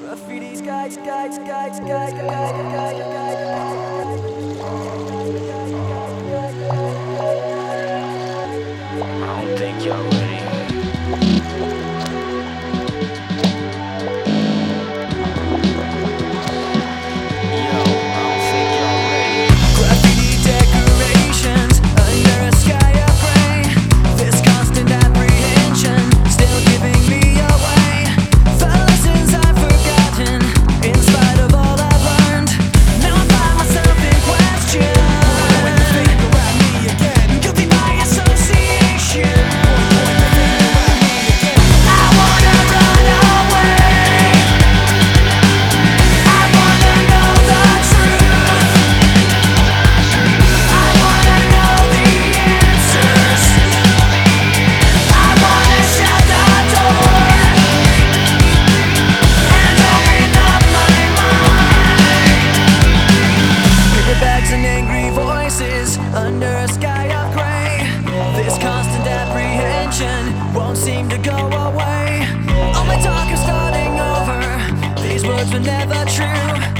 Graffiti sky, sky, sky, sky, sky, sky, I words were never true.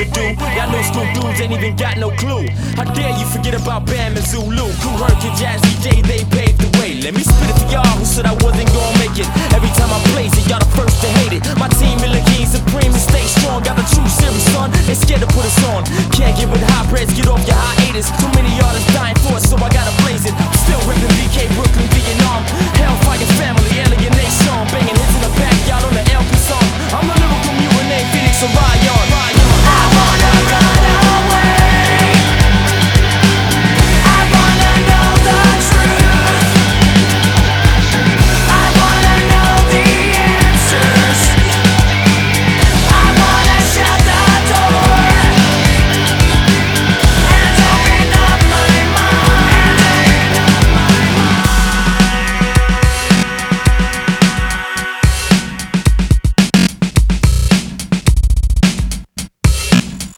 Do. Y'all new school dudes ain't even got no clue. How dare you forget about Bam and Zulu? Kool Herc and Jazzy J, they paved the way. Let me spit it to y'all who said I wasn't gonna make it. Every time I blaze it, y'all the first to hate it. My team Miller King supreme and stay strong. Got the true series, son. They scared to put us on. Can't get with high breads, get off your hiatus. Too